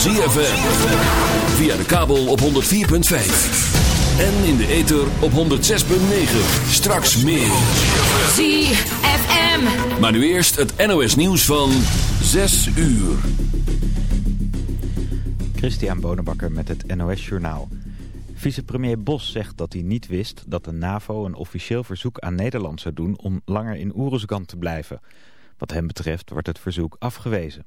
ZFM. Via de kabel op 104.5. En in de ether op 106.9. Straks meer. ZFM. Maar nu eerst het NOS nieuws van 6 uur. Christian Bonenbakker met het NOS Journaal. Vicepremier Bos zegt dat hij niet wist dat de NAVO een officieel verzoek aan Nederland zou doen om langer in Oeruzgan te blijven. Wat hem betreft wordt het verzoek afgewezen.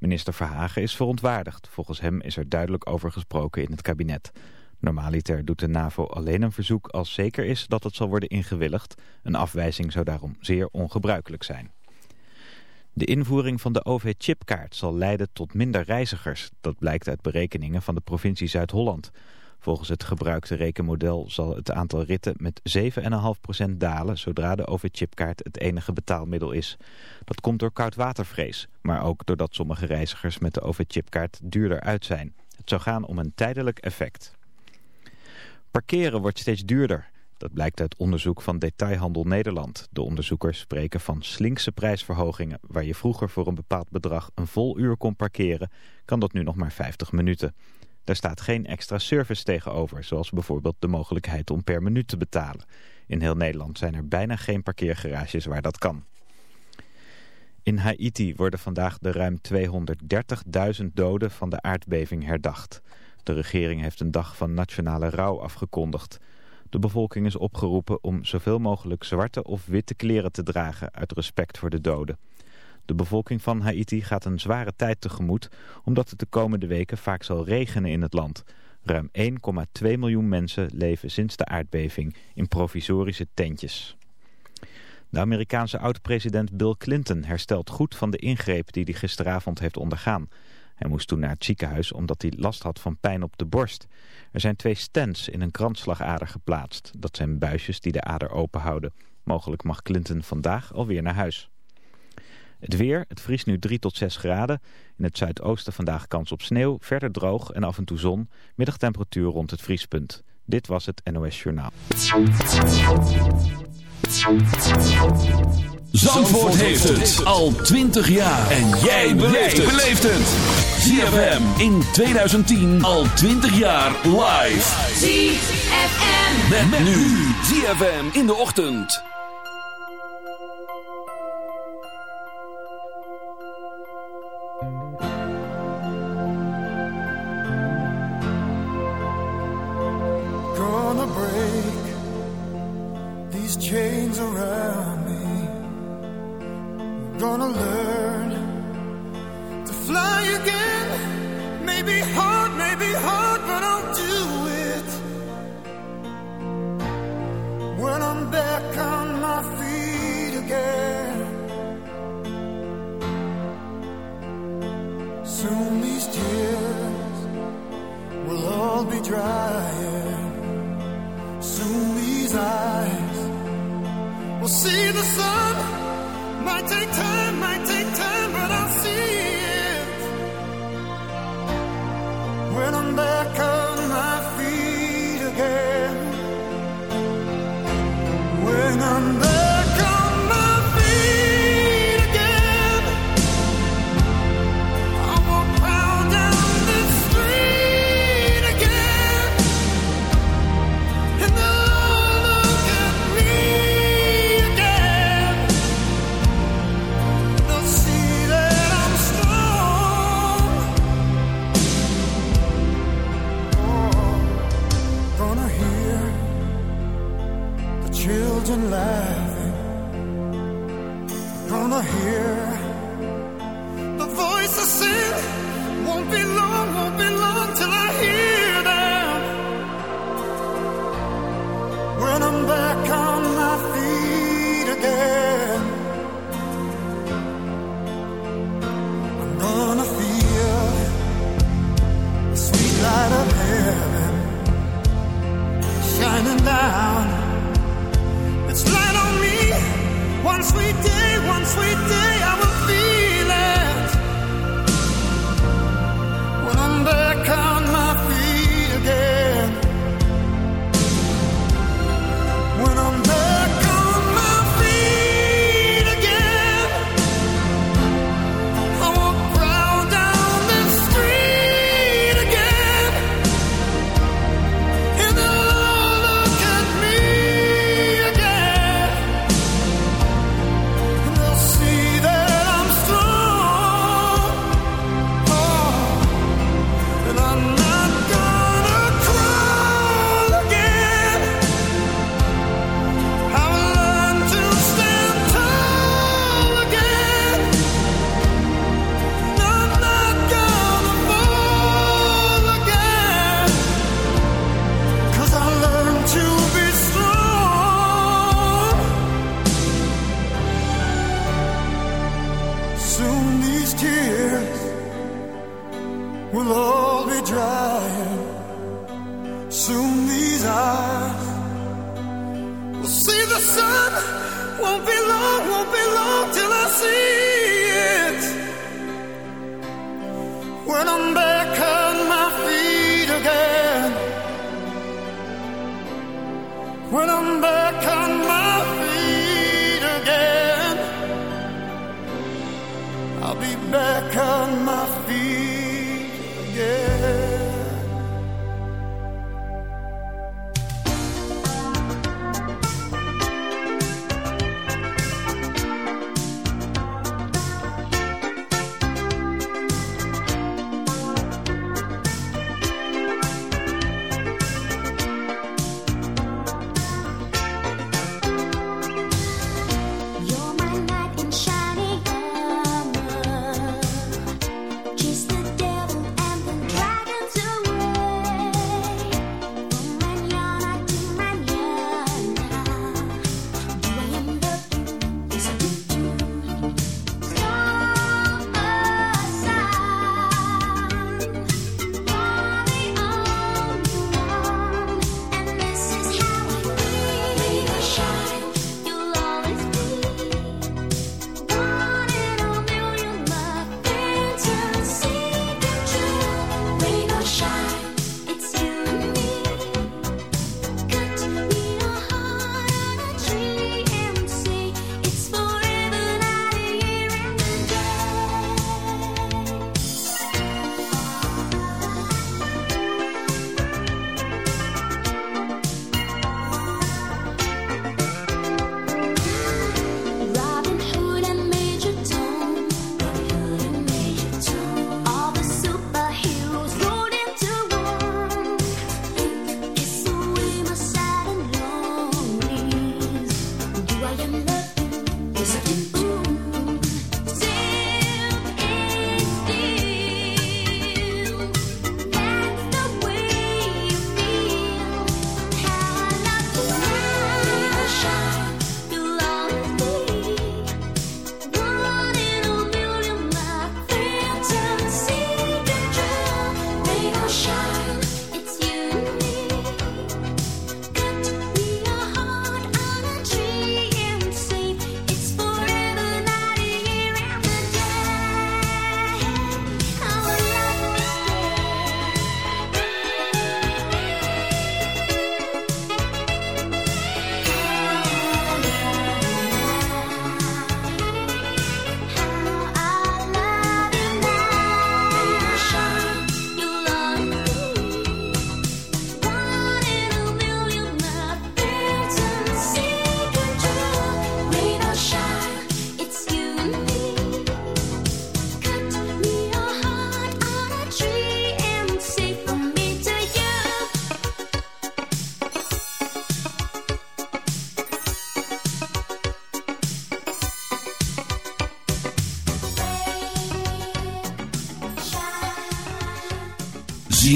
Minister Verhagen is verontwaardigd. Volgens hem is er duidelijk over gesproken in het kabinet. Normaliter doet de NAVO alleen een verzoek als zeker is dat het zal worden ingewilligd. Een afwijzing zou daarom zeer ongebruikelijk zijn. De invoering van de OV-chipkaart zal leiden tot minder reizigers. Dat blijkt uit berekeningen van de provincie Zuid-Holland. Volgens het gebruikte rekenmodel zal het aantal ritten met 7,5% dalen... zodra de OV-chipkaart het enige betaalmiddel is. Dat komt door koudwatervrees, maar ook doordat sommige reizigers met de OV-chipkaart duurder uit zijn. Het zou gaan om een tijdelijk effect. Parkeren wordt steeds duurder. Dat blijkt uit onderzoek van Detailhandel Nederland. De onderzoekers spreken van slinkse prijsverhogingen. Waar je vroeger voor een bepaald bedrag een vol uur kon parkeren, kan dat nu nog maar 50 minuten. Daar staat geen extra service tegenover, zoals bijvoorbeeld de mogelijkheid om per minuut te betalen. In heel Nederland zijn er bijna geen parkeergarages waar dat kan. In Haiti worden vandaag de ruim 230.000 doden van de aardbeving herdacht. De regering heeft een dag van nationale rouw afgekondigd. De bevolking is opgeroepen om zoveel mogelijk zwarte of witte kleren te dragen uit respect voor de doden. De bevolking van Haiti gaat een zware tijd tegemoet omdat het de komende weken vaak zal regenen in het land. Ruim 1,2 miljoen mensen leven sinds de aardbeving in provisorische tentjes. De Amerikaanse oud-president Bill Clinton herstelt goed van de ingreep die hij gisteravond heeft ondergaan. Hij moest toen naar het ziekenhuis omdat hij last had van pijn op de borst. Er zijn twee stents in een kransslagader geplaatst. Dat zijn buisjes die de ader openhouden. Mogelijk mag Clinton vandaag alweer naar huis. Het weer, het vriest nu 3 tot 6 graden. In het zuidoosten vandaag kans op sneeuw, verder droog en af en toe zon. Middagtemperatuur rond het vriespunt. Dit was het NOS Journaal. Zandvoort heeft het al 20 jaar. En jij beleeft het. ZFM in 2010 al 20 jaar live. ZFM. Met, nu. ZFM in de ochtend.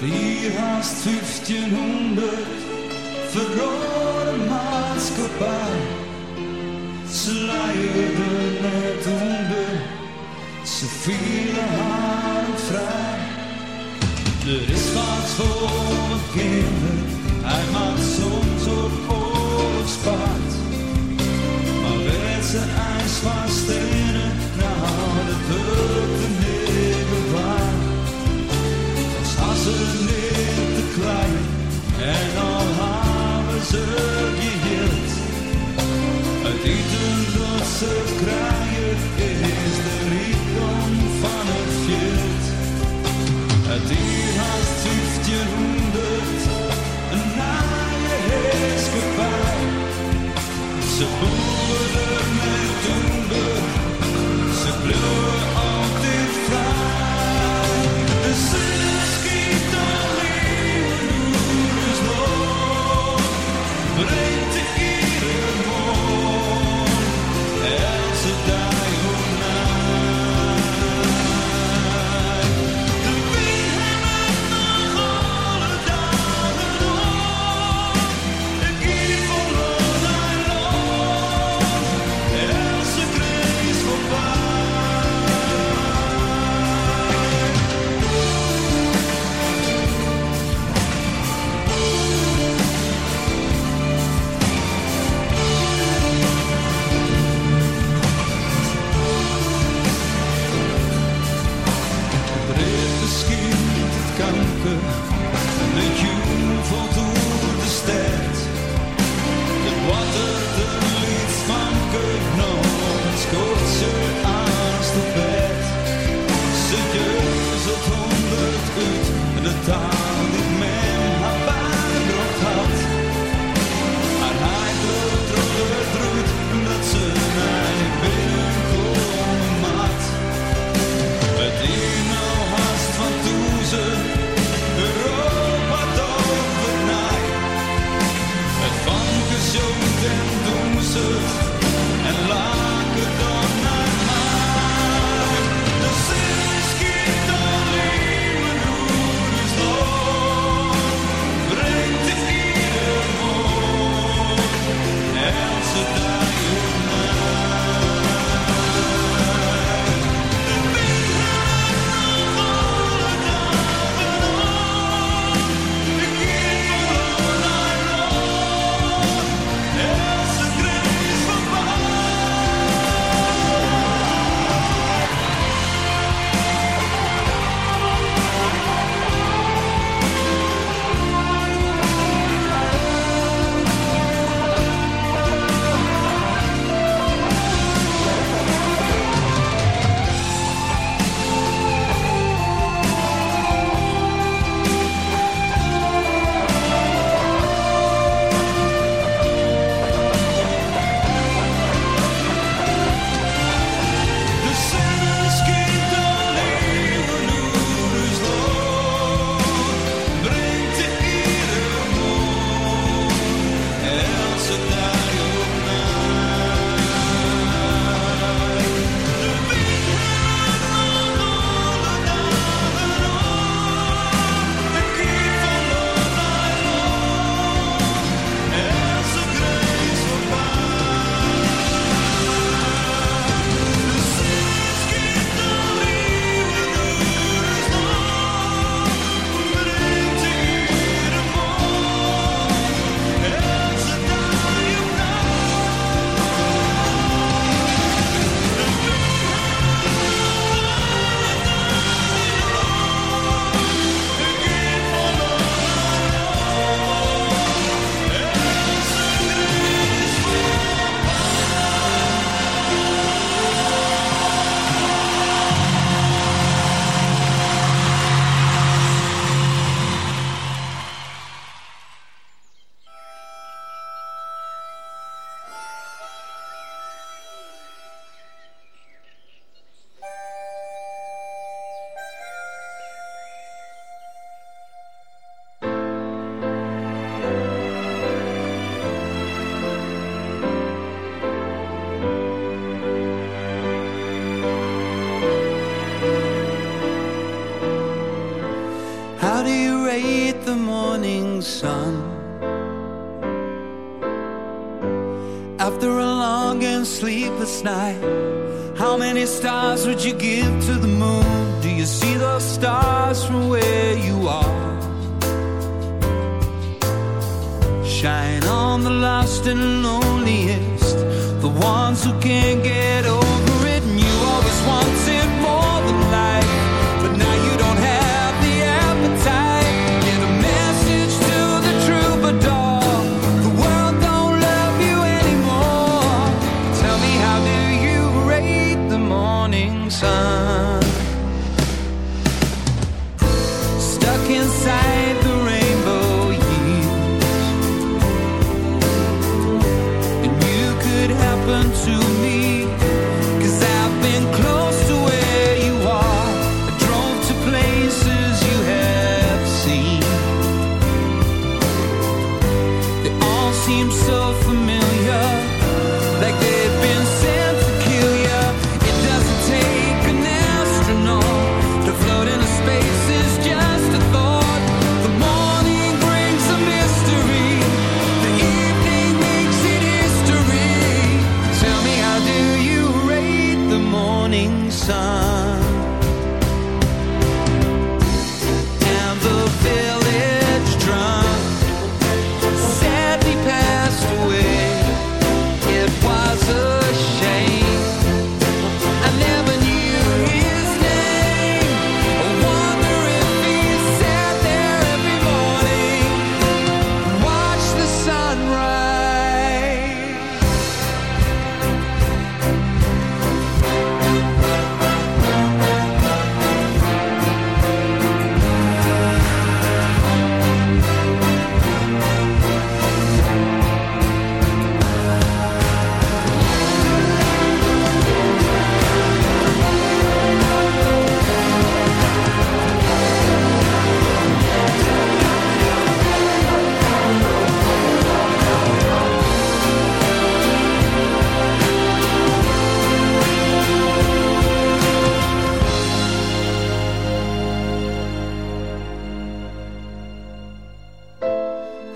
Het hier haast 1500 verrode maatschappij. Ze leiden net onder, ze vielen haar vrij. Er is wat voor kinderen, hij maakt soms ook oorlogspaard. Maar werd zijn ijs van stenen, nou dat hulp ze niet en al hebben ze geheeld. Het eten dat ze krijgen is de rijkdom van het veld. Het dier haast 1500. Ze boeren met doende, ze bloeien.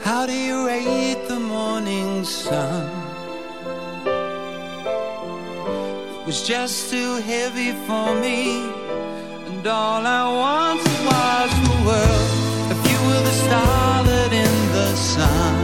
How do you rate the morning sun? It was just too heavy for me, and all I wanted was the world. If you were the starlet in the sun.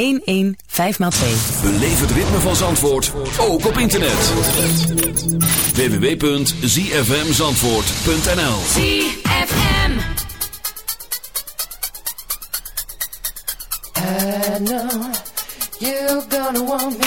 115x2. Beleef het ritme van Zandvoort, ook op internet. www.zfmzandvoort.nl ZFM I know you're gonna want me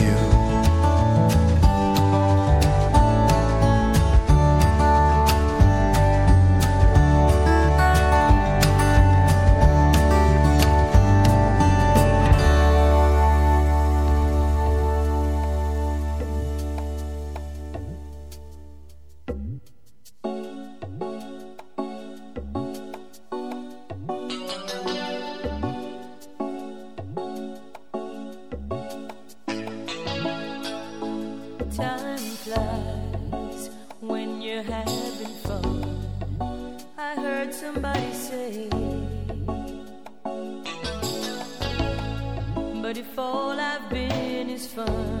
Time flies when you're having fun. I heard somebody say, but if all I've been is fun,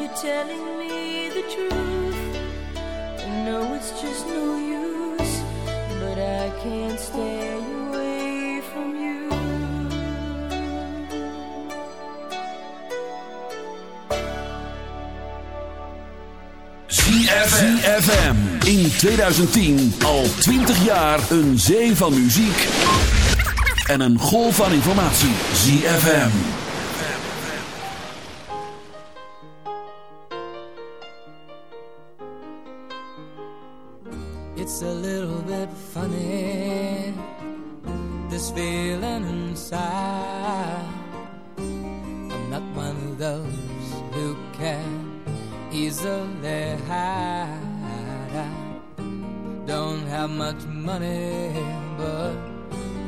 you're telling me it's just no use, but I stay. ZFM. In 2010 al 20 jaar een zee van muziek en een golf van informatie. ZFM. It's a little bit funny this feeling inside. I'm not one of those who can easily hide. I don't have much money, but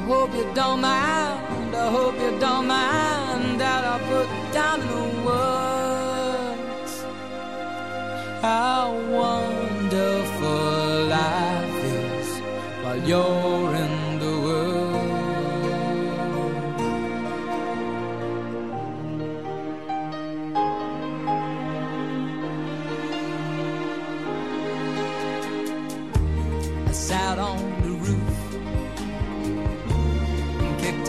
I hope you don't mind. I hope you don't mind that I put down the words how wonderful life is while you're in the world. I sat on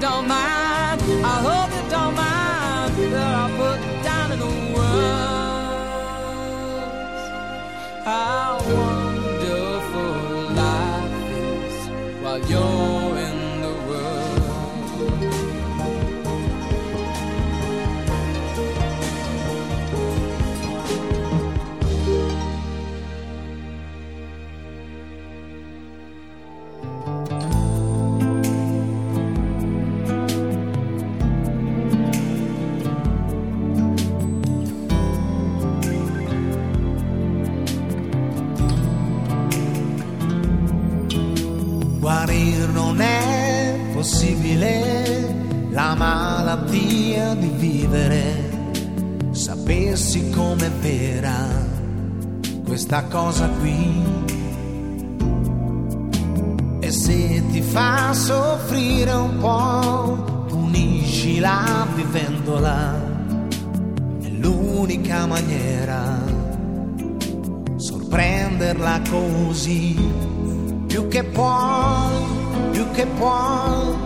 don't mind. I hope you don't mind that I put down in the words how wonderful malattia di vivere. Sapessi com'è vera questa cosa qui. E se ti fa soffrire un po', puniscila vivendola. È l'unica maniera sorprenderla così più che puoi, più che puoi,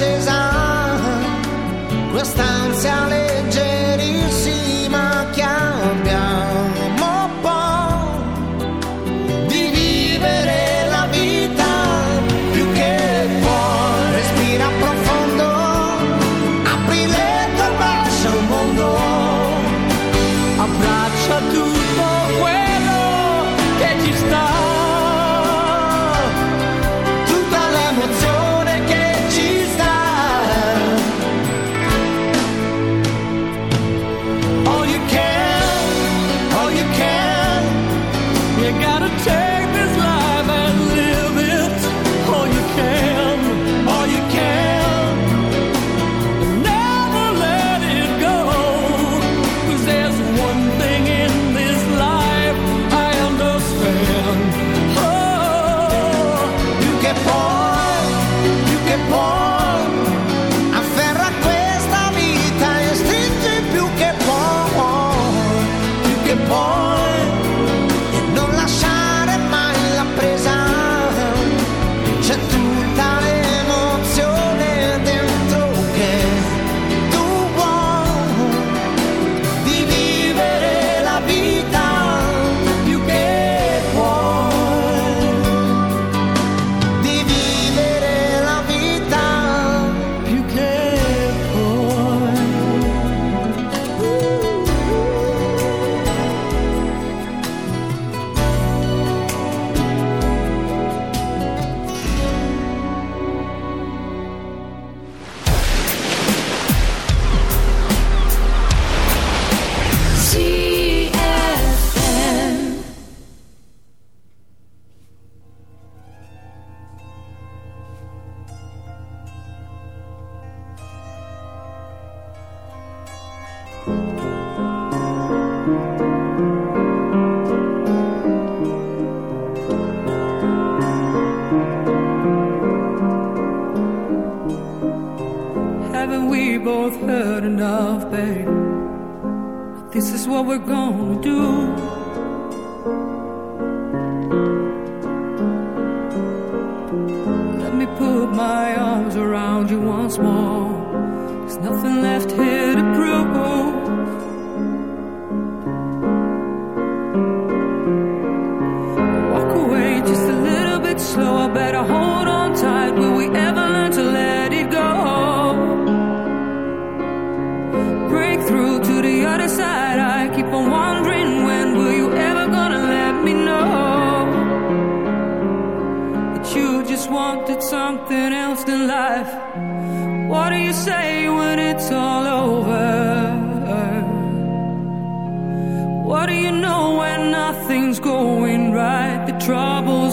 sempre accesa,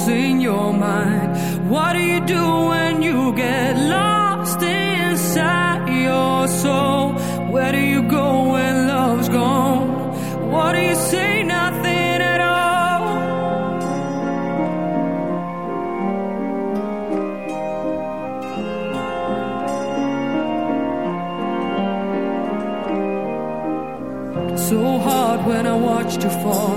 in your mind. What do you do when you get lost inside your soul? Where do you go when love's gone? What do you say? Nothing at all. So hard when I watched you it